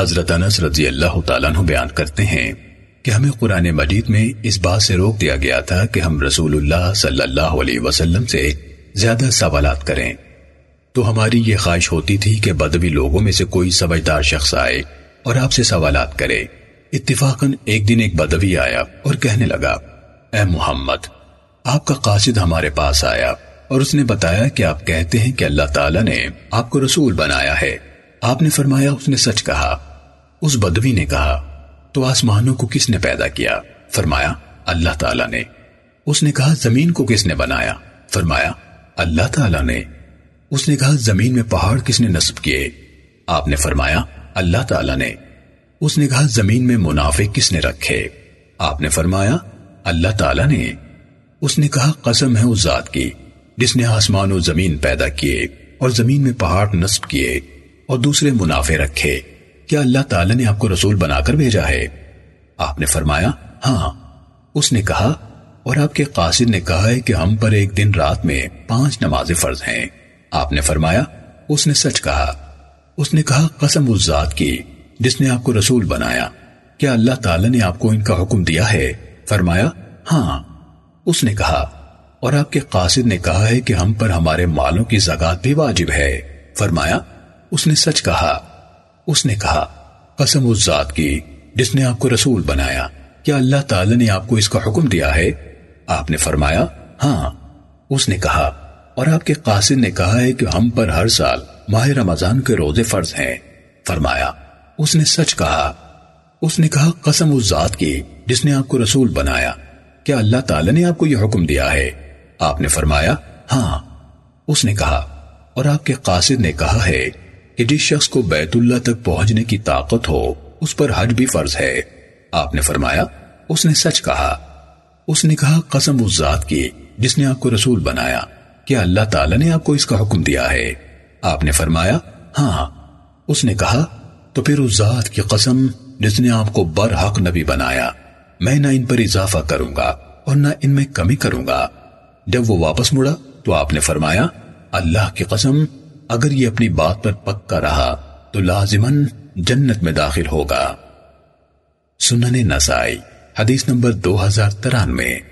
حضرت انس رضی اللہ تعالیٰ عنہ بیان کرتے ہیں کہ ہمیں قرآن مجید میں اس بات سے روک دیا گیا تھا کہ ہم رسول اللہ صلی اللہ علیہ وسلم سے زیادہ سوالات کریں۔ تو ہماری یہ خواہش ہوتی تھی کہ بدوی لوگوں میں سے کوئی سمجھدار شخص آئے اور آپ سے سوالات کرے۔ اتفاقاً ایک دن ایک بدوی آیا اور کہنے لگا، اے محمد، آپ کا قاصد ہمارے پاس آیا اور اس نے بتایا کہ آپ کہتے ہیں کہ اللہ تعالیٰ نے آپ کو رسول بنایا ہے۔ آپ نے فرمایا، اس نے سچ کہا۔ اس بدوی نے کہا، تو آسمانوں کو کس نے پیدا کیا؟ فرمایا، اللہ تعالیٰ نے۔ اس نے کہا، زمین کو کس نے بنایا؟ فرمایا، اللہ تعالیٰ نے۔ اس نے کہا، زمین میں پہاڑ کس نے نصب کیے؟ آپ نے فرمایا، اللہ تعالیٰ نے۔ اس نے کہا، زمین میں منافع کس نے رکھے؟ آپ نے فرمایا، اللہ تعالیٰ نے۔ اس نے کہا، قسم ہے اس ذات کی، جس نے آسمان و زمین پیدا کیے اور زمین میں پہاڑ نصب کیے اور دوسرے منافع رکھے۔ کیا اللہ تعالیٰ نے آپ کو رسول بنا کر بھیجا ہے؟ آپ نے فرمایا ہاں۔ اس نے کہا، اور آپ کے قاصد نے کہا ہے کہ ہم پر ایک دن رات میں پانچ نماز فرض ہیں۔ آپ نے فرمایا، اس نے سچ کہا۔ اس نے کہا، قسم اس ذات کی، جس نے آپ کو رسول بنایا۔ کیا اللہ تعالیٰ نے آپ کو ان کا حکم دیا ہے؟ فرمایا ہاں۔ اس نے کہا، اور آپ کے قاصد نے کہا ہے کہ ہم پر ہمارے مالوں کی زکات بھی واجب ہے۔ فرمایا، اس نے سچ کہا۔ اس نے کہا، قسم اس ذات کی جس نے آپ کو رسول بنایا، کیا اللہ تعالیٰ نے آپ کو اس کا حکم دیا ہے؟ آپ نے فرمایا ہاں۔ اس نے کہا، اور آپ کے قاصد نے کہا ہے کہ ہم پر ہر سال ماہ رمضان کے روزے فرض ہیں۔ فرمایا، اس نے سچ کہا۔ اس نے کہا، قسم اس ذات کی جس نے آپ کو رسول بنایا، کیا اللہ تعالیٰ نے آپ کو یہ حکم دیا ہے؟ آپ نے فرمایا ہاں۔ اس نے کہا، اور آپ کے قاصد نے کہا ہے کہ جس شخص کو بیت اللہ تک پہنچنے کی طاقت ہو، اس پر حج بھی فرض ہے۔ آپ نے فرمایا، اس نے سچ کہا۔ اس نے کہا، قسم اس ذات کی جس نے آپ کو رسول بنایا۔ کیا اللہ تعالیٰ نے آپ کو اس کا حکم دیا ہے؟ آپ نے فرمایا ہاں۔ اس نے کہا، تو پھر اس ذات کی قسم جس نے آپ کو برحق نبی بنایا، میں نہ ان پر اضافہ کروں گا اور نہ ان میں کمی کروں گا۔ جب وہ واپس مڑا، تو آپ نے فرمایا، اللہ کی قسم اگر یہ اپنی بات پر پکا رہا تو لازمن جنت میں داخل ہوگا۔ سنن نسائی، حدیث نمبر دو ہزار ترانوے۔